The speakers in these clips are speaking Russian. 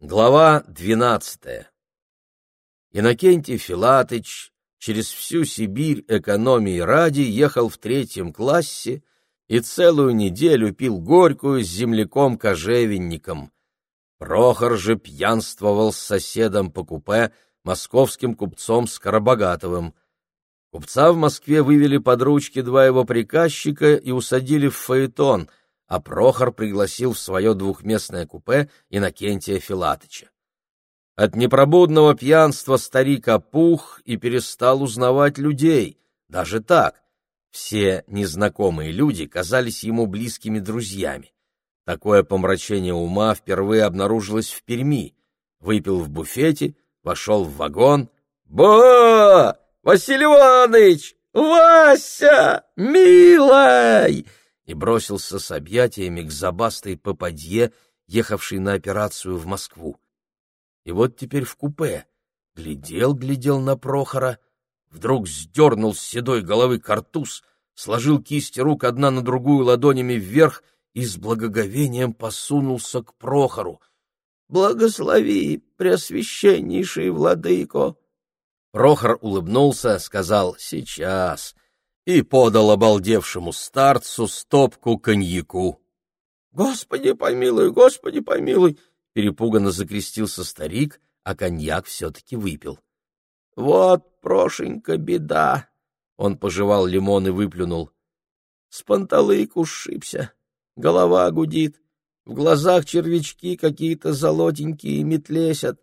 Глава двенадцатая. Иннокентий Филатыч через всю Сибирь экономии ради ехал в третьем классе и целую неделю пил горькую с земляком-кожевенником. Прохор же пьянствовал с соседом по купе, московским купцом Скоробогатовым. Купца в Москве вывели под ручки два его приказчика и усадили в фаэтон — а Прохор пригласил в свое двухместное купе Иннокентия Филатыча. От непробудного пьянства старик опух и перестал узнавать людей, даже так. Все незнакомые люди казались ему близкими друзьями. Такое помрачение ума впервые обнаружилось в Перми. Выпил в буфете, вошел в вагон. «Ба! Василий Иванович! Вася! Милой!» И бросился с объятиями к забастой попадье, ехавшей на операцию в Москву. И вот теперь в купе глядел-глядел на Прохора, вдруг сдернул с седой головы картуз, сложил кисти рук одна на другую ладонями вверх и с благоговением посунулся к Прохору. «Благослови, преосвященнейший владыко!» Прохор улыбнулся, сказал «Сейчас» и подал обалдевшему старцу стопку коньяку. «Господи помилуй, Господи помилуй!» — перепуганно закрестился старик, а коньяк все-таки выпил. «Вот, Прошенька, беда!» — он пожевал лимон и выплюнул. «С панталык ушибся, голова гудит, в глазах червячки какие-то золотенькие метлесят.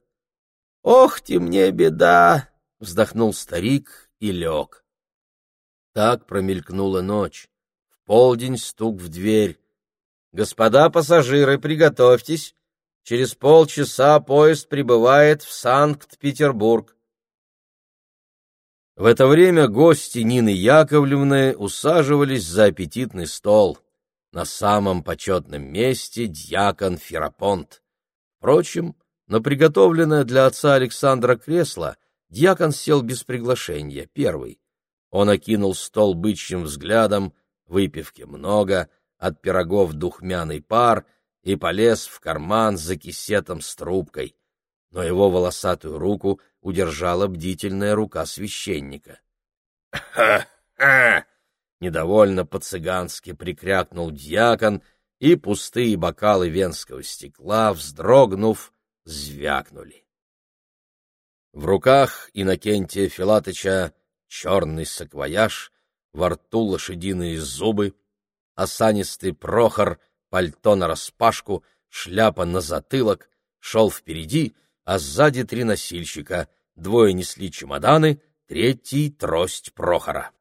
Ох ты мне беда!» — вздохнул старик и лег. Так промелькнула ночь. В полдень стук в дверь. «Господа пассажиры, приготовьтесь. Через полчаса поезд прибывает в Санкт-Петербург». В это время гости Нины Яковлевны усаживались за аппетитный стол. На самом почетном месте дьякон Ферапонт. Впрочем, на приготовленное для отца Александра кресло дьякон сел без приглашения, первый. Он окинул стол бычьим взглядом, выпивки много, от пирогов духмяный пар и полез в карман за кисетом с трубкой. Но его волосатую руку удержала бдительная рука священника. Недовольно по-цыгански прикрякнул дьякон, и пустые бокалы венского стекла, вздрогнув, звякнули. В руках Иннокентия Филатыча черный саквояж, во рту лошадиные зубы, осанистый Прохор, пальто нараспашку, шляпа на затылок, шел впереди, а сзади три носильщика, двое несли чемоданы, третий — трость Прохора.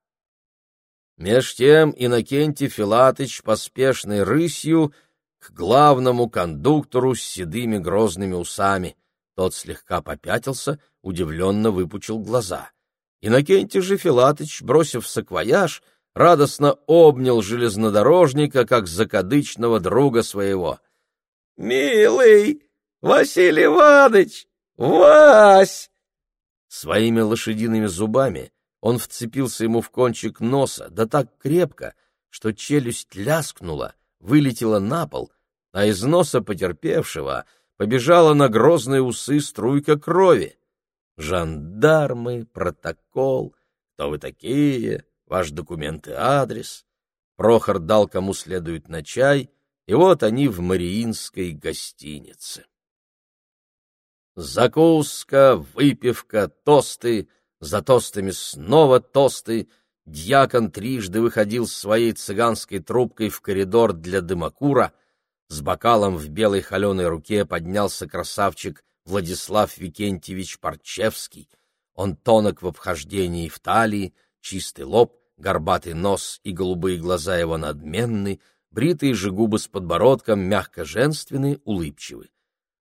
Меж тем Иннокентий Филатыч поспешной рысью к главному кондуктору с седыми грозными усами. Тот слегка попятился, удивленно выпучил глаза — Иннокентий же Филатыч, бросив саквояж, радостно обнял железнодорожника, как закадычного друга своего. — Милый! Василий Иванович! Вась! Своими лошадиными зубами он вцепился ему в кончик носа, да так крепко, что челюсть ляскнула, вылетела на пол, а из носа потерпевшего побежала на грозные усы струйка крови жандармы, протокол, кто вы такие, ваш документ и адрес. Прохор дал кому следует на чай, и вот они в Мариинской гостинице. Закуска, выпивка, тосты, за тостами снова тосты. Дьякон трижды выходил с своей цыганской трубкой в коридор для дымокура. С бокалом в белой холеной руке поднялся красавчик Владислав Викентьевич Парчевский. Он тонок в обхождении в талии, чистый лоб, горбатый нос и голубые глаза его надменны, бритые же губы с подбородком мягко женственны, улыбчивы.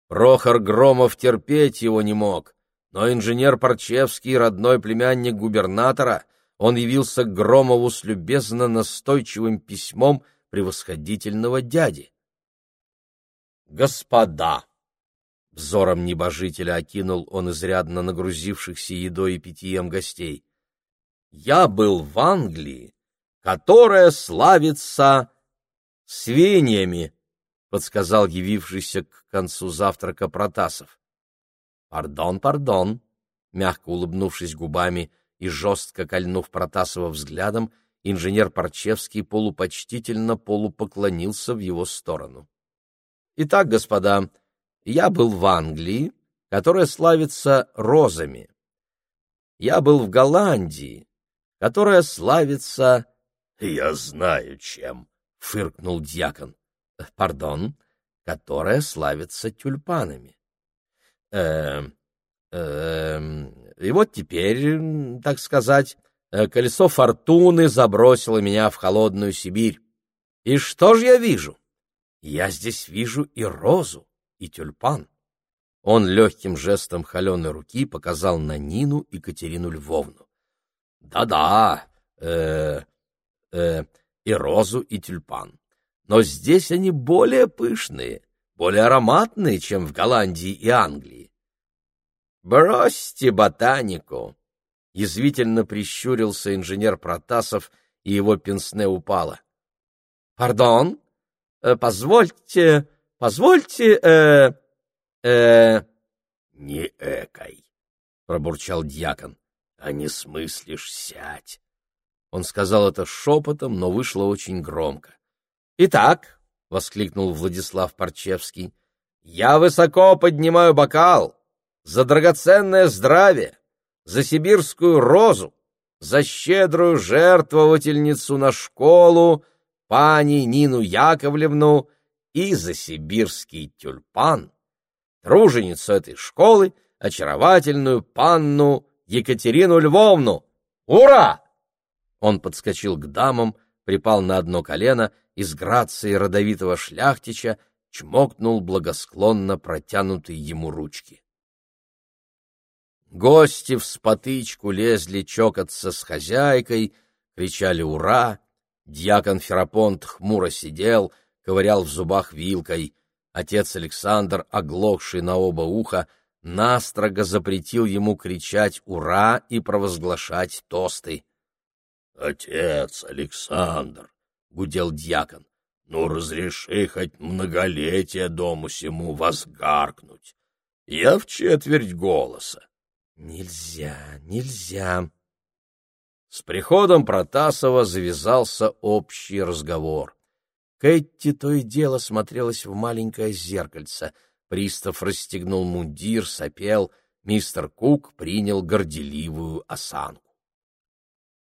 Прохор Громов терпеть его не мог, но инженер Парчевский, родной племянник губернатора, он явился к Громову с любезно настойчивым письмом превосходительного дяди. «Господа!» Взором небожителя окинул он изрядно нагрузившихся едой и питьем гостей. «Я был в Англии, которая славится свиньями. подсказал явившийся к концу завтрака Протасов. Пардон, пардон, мягко улыбнувшись губами и жестко кольнув Протасова взглядом, инженер Парчевский полупочтительно полупоклонился в его сторону. Итак, господа, я был в Англии, которая славится розами. Я был в Голландии, которая славится... — Я знаю чем, — фыркнул дьякон. — Пардон, которая славится тюльпанами. Э, э, и вот теперь, так сказать, колесо фортуны забросило меня в холодную Сибирь. И что же я вижу? Я здесь вижу и розу, и тюльпан. Он легким жестом холеной руки показал на Нину и Катерину Львовну. Да-да, э, э, и розу, и тюльпан. Но здесь они более пышные, более ароматные, чем в Голландии и Англии. Бросьте ботанику! Язвительно прищурился инженер Протасов, и его пенсне упало. Пардон? Э, позвольте, позвольте, э, э Не экай, пробурчал дьякон. А не смыслишь, сядь. Он сказал это шепотом, но вышло очень громко. Итак, воскликнул Владислав Парчевский, я высоко поднимаю бокал за драгоценное здравие, за сибирскую розу, за щедрую жертвовательницу на школу, пани Нину Яковлевну и за сибирский тюльпан, труженицу этой школы, очаровательную панну Екатерину Львовну. Ура! Он подскочил к дамам, припал на одно колено и с грацией родовитого шляхтича чмокнул благосклонно протянутые ему ручки. Гости в спотычку лезли чокаться с хозяйкой, кричали «Ура!», Дьякон Ферапонт хмуро сидел, ковырял в зубах вилкой. Отец Александр, оглохший на оба уха, настрого запретил ему кричать «Ура!» и провозглашать тосты. — Отец Александр, — гудел дьякон, — ну разреши хоть многолетие дому сему возгаркнуть. Я в четверть голоса. — Нельзя, нельзя, с приходом Протасова завязался общий разговор. Кэти то и дело смотрелась в маленькое зеркальце. Пристав расстегнул мундир, сопел, мистер Кук принял горделивую осанку.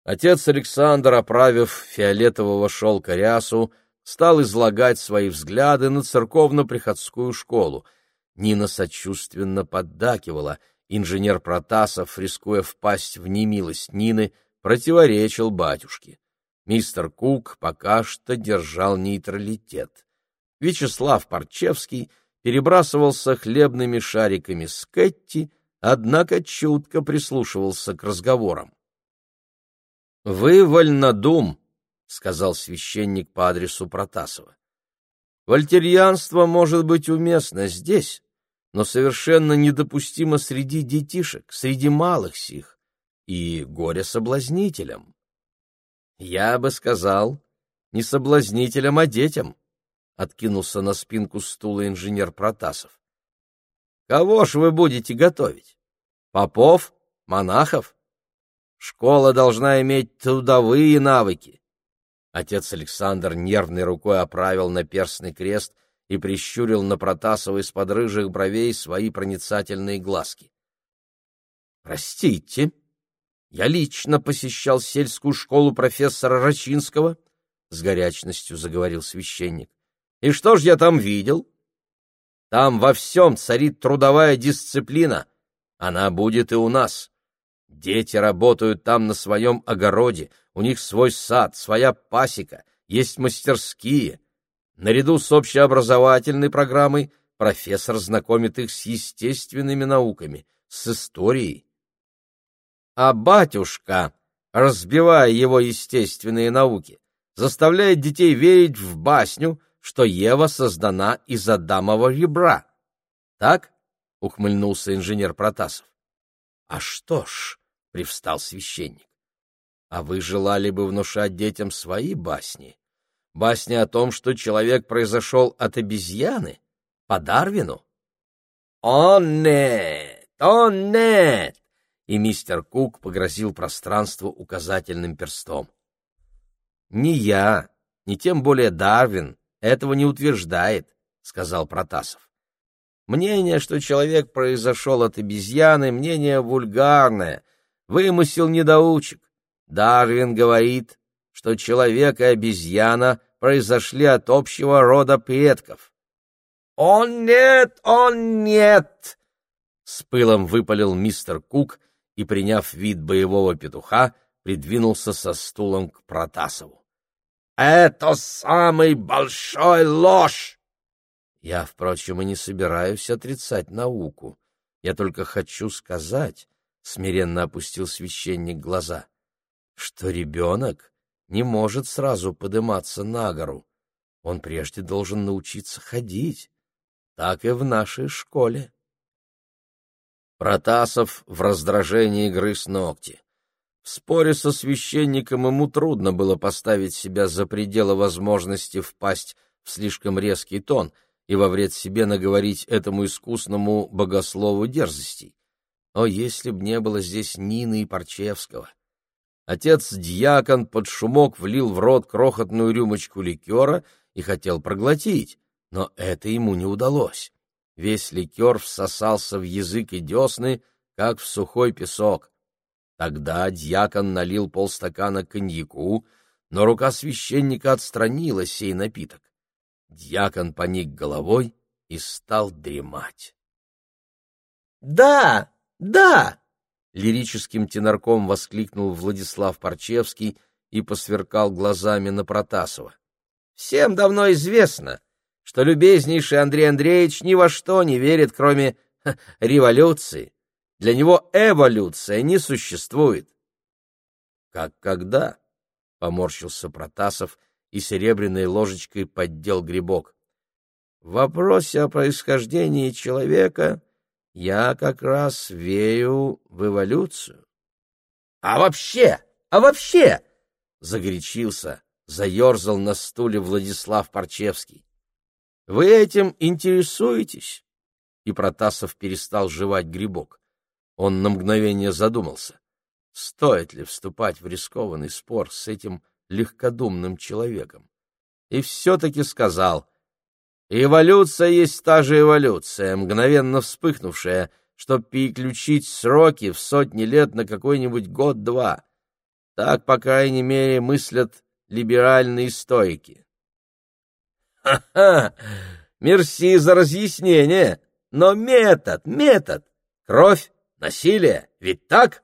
Отец Александр, оправив фиолетового шелка рясу, стал излагать свои взгляды на церковно-приходскую школу. Нина сочувственно поддакивала. Инженер Протасов, рискуя впасть в немилость Нины, — противоречил батюшке. Мистер Кук пока что держал нейтралитет. Вячеслав Парчевский перебрасывался хлебными шариками с Кэтти, однако чутко прислушивался к разговорам. — Вы вольнодум, — сказал священник по адресу Протасова. — Вольтерьянство может быть уместно здесь, но совершенно недопустимо среди детишек, среди малых сих и горе-соблазнителям. Я бы сказал, не соблазнителям, а детям, — откинулся на спинку стула инженер Протасов. Кого ж вы будете готовить? Попов? Монахов? Школа должна иметь трудовые навыки. Отец Александр нервной рукой оправил наперстный крест и прищурил на Протасова из-под рыжих бровей свои проницательные глазки. — Простите, я лично посещал сельскую школу профессора Рачинского, — с горячностью заговорил священник. — И что ж я там видел? Там во всем царит трудовая дисциплина. Она будет и у нас. Дети работают там на своем огороде, у них свой сад, своя пасека, есть мастерские. Наряду с общеобразовательной программой профессор знакомит их с естественными науками, с историей а батюшка, разбивая его естественные науки, заставляет детей верить в басню, что Ева создана из Адамова ребра. Так? — ухмыльнулся инженер Протасов. — А что ж, — привстал священник, — а вы желали бы внушать детям свои басни? Басня о том, что человек произошел от обезьяны? По Дарвину? «О, нет! О, нет!» И мистер Кук погрозил пространству указательным перстом. «Не я, не тем более Дарвин, этого не утверждает», — сказал Протасов. «Мнение, что человек произошел от обезьяны, мнение вульгарное, вымысел недоучек. Дарвин говорит, что человек и обезьяна произошли от общего рода предков. «О нет, о нет!» С пылом выпалил мистер Кук и, приняв вид боевого петуха, придвинулся со стулом к Протасову. «Это самый большой ложь!» Я, впрочем, и не собираюсь отрицать науку. Я только хочу сказать, — смиренно опустил священник глаза, — что ребенок не может сразу подниматься на гору. Он прежде должен научиться ходить. Так и в нашей школе. Протасов в раздражении грыз ногти. В споре со священником ему трудно было поставить себя за пределы возможности впасть в слишком резкий тон и во вред себе наговорить этому искусному богослову дерзостей. О, если б не было здесь Нины и Парчевского! Отец-дьякон под шумок влил в рот крохотную рюмочку ликера и хотел проглотить, но это ему не удалось. Весь ликер всосался в язык и десны, как в сухой песок. Тогда дьякон налил полстакана коньяку, но рука священника отстранила сей напиток. Дьякон поник головой и стал дремать. — Да, да! — лирическим тенорком воскликнул Владислав Парчевский и посверкал глазами на Протасова. — Всем давно известно, что любезнейший Андрей Андреевич ни во что не верит, кроме ха, революции. Для него эволюция не существует. — Как когда? — поморщился Протасов и серебряной ложечкой поддел грибок. — В вопросе о происхождении человека я как раз верю в эволюцию. — А вообще, а вообще! — загорячился, заерзал на стуле Владислав Парчевский. Вы этим интересуетесь? И Протасов перестал жевать грибок. Он на мгновение задумался. Стоит ли вступать в рискованный спор с этим легкодумным человеком? И все-таки сказал, «Эволюция есть та же эволюция, мгновенно вспыхнувшая, чтобы переключить сроки в сотни лет на какой-нибудь год-два. Так, по крайней мере, мыслят либеральные стойки. Ха-ха! Мерси за разъяснение. Но метод, метод. Кровь, насилие, ведь так?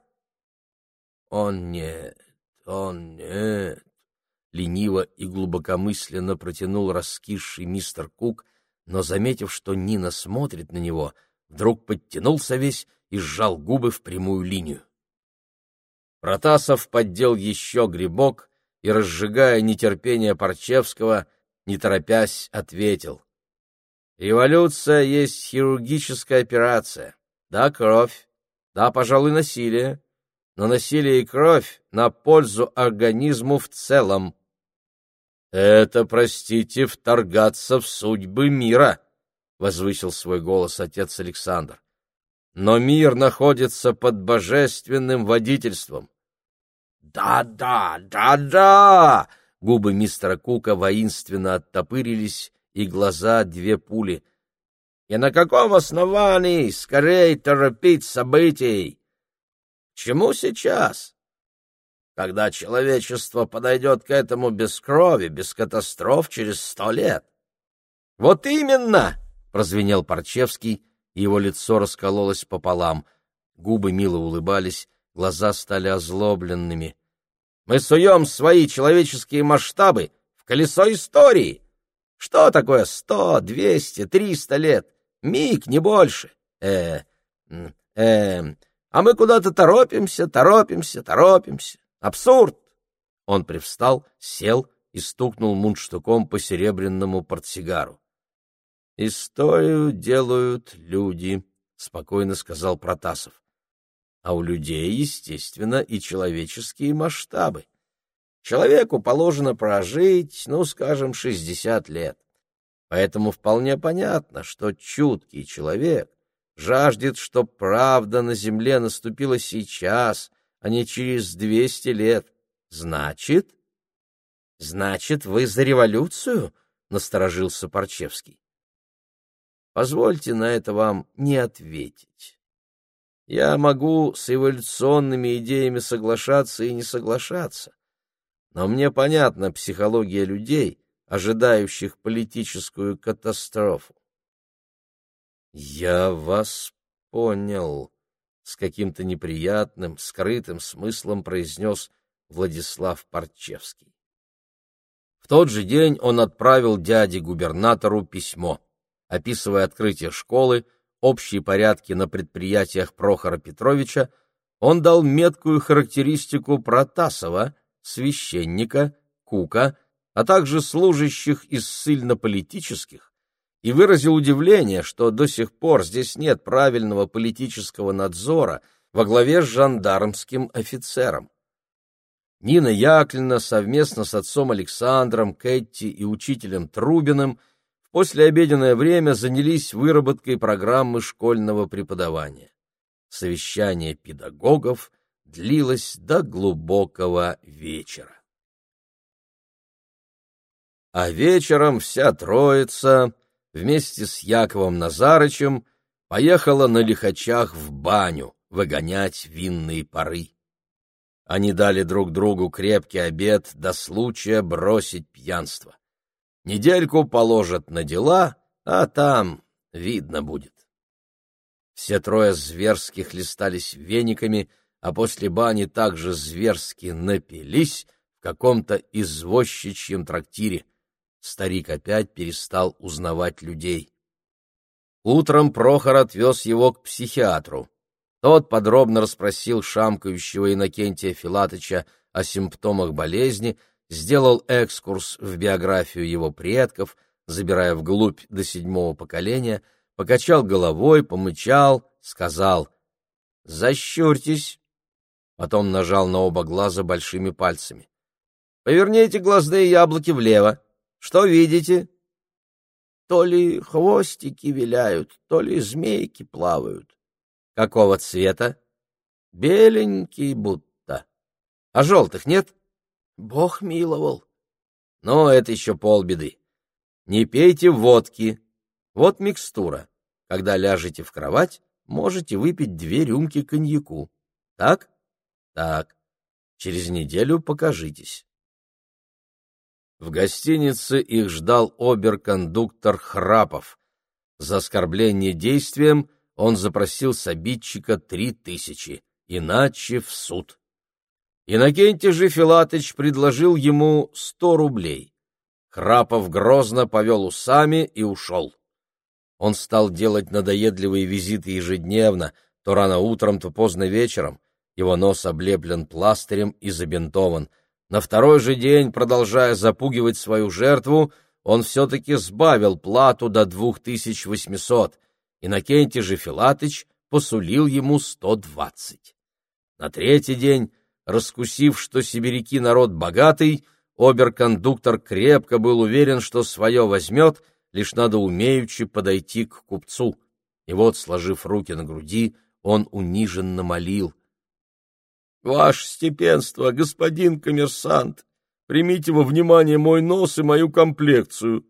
Он нет, он нет. Лениво и глубокомысленно протянул раскисший мистер Кук, но, заметив, что Нина смотрит на него, вдруг подтянулся весь и сжал губы в прямую линию. Протасов поддел еще грибок и, разжигая нетерпение Парчевского, не торопясь, ответил. Революция есть хирургическая операция. Да, кровь, да, пожалуй, насилие, но насилие и кровь на пользу организму в целом. Это, простите, вторгаться в судьбы мира, возвысил свой голос отец Александр. Но мир находится под божественным водительством. Да-да, да-да! Губы мистера Кука воинственно оттопырились, и глаза две пули. «И на каком основании скорее торопить событий? Чему сейчас? Когда человечество подойдет к этому без крови, без катастроф через сто лет?» «Вот именно!» — прозвенел Парчевский, и его лицо раскололось пополам. Губы мило улыбались, глаза стали озлобленными. Мы суем свои человеческие масштабы в колесо истории. Что такое сто, двести, триста лет? Миг, не больше. Э, э, а мы куда-то торопимся, торопимся, торопимся. Абсурд! Он привстал, сел и стукнул мундштуком по серебряному портсигару. «Историю делают люди», — спокойно сказал Протасов а у людей, естественно, и человеческие масштабы. Человеку положено прожить, ну, скажем, шестьдесят лет. Поэтому вполне понятно, что чуткий человек жаждет, чтоб правда на земле наступила сейчас, а не через двести лет. Значит... Значит, вы за революцию? Насторожился Парчевский. Позвольте на это вам не ответить. Я могу с эволюционными идеями соглашаться и не соглашаться, но мне понятна психология людей, ожидающих политическую катастрофу. «Я вас понял», — с каким-то неприятным, скрытым смыслом произнес Владислав Парчевский. В тот же день он отправил дяде-губернатору письмо, описывая открытие школы, общие порядки на предприятиях Прохора Петровича, он дал меткую характеристику Протасова, священника, Кука, а также служащих из ссыльно-политических, и выразил удивление, что до сих пор здесь нет правильного политического надзора во главе с жандармским офицером. Нина Яклина совместно с отцом Александром, Кэтти и учителем Трубиным в послеобеденное время занялись выработкой программы школьного преподавания. Совещание педагогов длилось до глубокого вечера. А вечером вся троица вместе с Яковом Назарычем поехала на лихачах в баню выгонять винные пары. Они дали друг другу крепкий обед до случая бросить пьянство. Недельку положат на дела, а там видно будет. Все трое зверски хлестались вениками, а после бани также зверски напились в каком-то извозчичьем трактире старик опять перестал узнавать людей. Утром Прохор отвез его к психиатру. Тот подробно расспросил шамкающего Иннокентия Филатыча о симптомах болезни, сделал экскурс в биографию его предков, забирая вглубь до седьмого поколения, покачал головой, помычал, сказал «Защурьтесь!» Потом нажал на оба глаза большими пальцами. «Поверните глазные яблоки влево. Что видите? То ли хвостики виляют, то ли змейки плавают. Какого цвета? Беленький будто. А желтых нет? Бог миловал. Но это еще полбеды. Не пейте водки. Вот микстура. Когда ляжете в кровать, можете выпить две рюмки коньяку. Так? Так. Через неделю покажитесь. В гостинице их ждал оберкондуктор Храпов. За оскорбление действием он запросил с обидчика три тысячи, иначе в суд. Иннокентий же Филатыч предложил ему сто рублей. Храпов грозно повел усами и ушел. Он стал делать надоедливые визиты ежедневно, то рано утром, то поздно вечером. Его нос облеплен пластырем и забинтован — на второй же день, продолжая запугивать свою жертву, он все-таки сбавил плату до двух тысяч восьмисот. Иннокентий же Филатыч посулил ему сто двадцать. На третий день, раскусив, что сибиряки народ богатый, оберкондуктор крепко был уверен, что свое возьмет, лишь надо умеючи подойти к купцу. И вот, сложив руки на груди, он униженно молил — Ваше степенство, господин коммерсант, примите во внимание мой нос и мою комплекцию.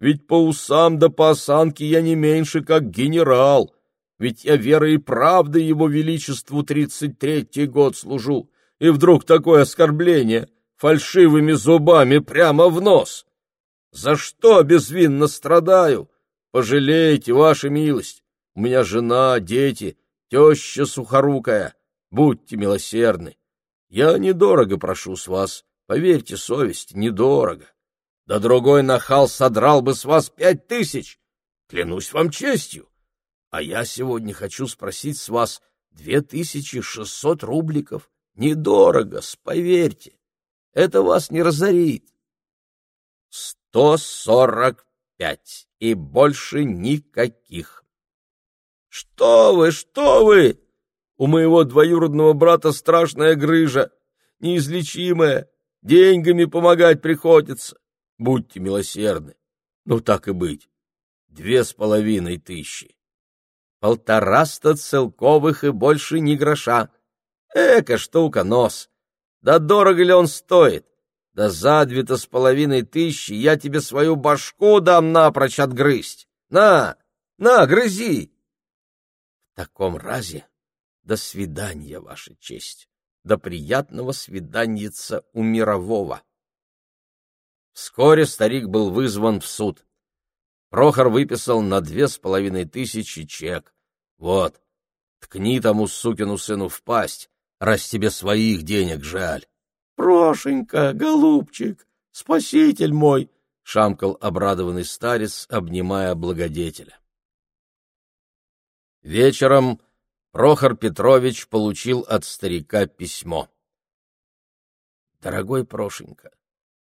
Ведь по усам да по осанке я не меньше, как генерал. Ведь я верой и правдой его величеству тридцать третий год служу. И вдруг такое оскорбление фальшивыми зубами прямо в нос. За что безвинно страдаю? Пожалейте, ваша милость. У меня жена, дети, теща сухорукая. Будьте милосердны. Я недорого прошу с вас, поверьте, совесть, недорого. Да другой нахал содрал бы с вас пять тысяч. Клянусь вам честью. А я сегодня хочу спросить с вас две тысячи шестьсот рубликов. Недорого, поверьте. Это вас не разорит. Сто сорок пять и больше никаких. Что вы, что вы? У моего двоюродного брата страшная грыжа, неизлечимая. деньгами помогать приходится. Будьте милосердны. Ну, так и быть. Две с половиной тысячи. Полтораста целковых и больше ни гроша. Эка штука, нос. Да дорого ли он стоит? Да за две-то с половиной тысячи я тебе свою башку дам напрочь отгрызть. На, на, грызи. В таком разе до свидания, Ваша честь. До приятного свиданьица у мирового. Вскоре старик был вызван в суд. Прохор выписал на две с половиной тысячи чек. Вот, ткни тому сукину сыну в пасть, раз тебе своих денег жаль. Прошенька, голубчик, спаситель мой, — шамкал обрадованный старец, обнимая благодетеля. Вечером Прохор Петрович получил от старика письмо. «Дорогой Прошенька,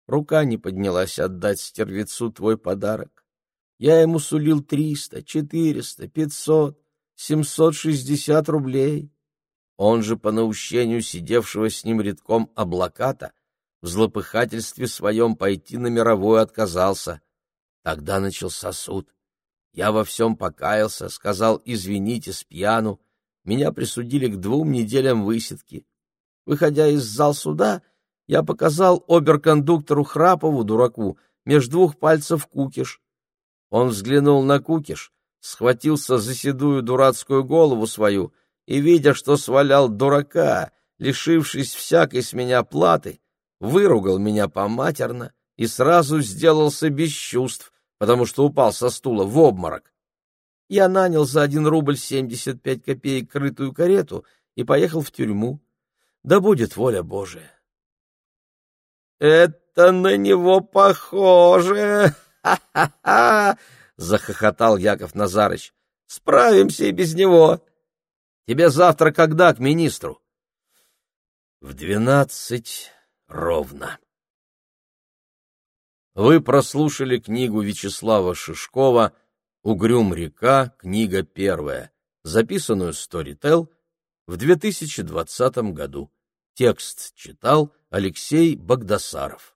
рука не поднялась отдать стервецу твой подарок. Я ему сулил триста, четыреста, пятьсот, семьсот шестьдесят рублей. Он же, по наущению сидевшего с ним редком облаката, в злопыхательстве своем пойти на мировую отказался. Тогда начался суд. Я во всем покаялся, сказал «извините, с пьяну». Меня присудили к двум неделям высидки. Выходя из зал суда, я показал оберкондуктору Храпову, дураку, меж двух пальцев кукиш. Он взглянул на кукиш, схватился за седую дурацкую голову свою и, видя, что свалял дурака, лишившись всякой с меня платы, выругал меня поматерно и сразу сделался без чувств, потому что упал со стула в обморок. Я нанял за один рубль семьдесят пять копеек крытую карету и поехал в тюрьму. Да будет воля Божия. — Это на него похоже! Ха-ха-ха! — захохотал Яков Назарыч. — Справимся и без него. Тебе завтра когда к министру? — В двенадцать ровно. Вы прослушали книгу Вячеслава Шишкова «Угрюм река. Книга первая», записанную Storytel в 2020 году. Текст читал Алексей Богдасаров.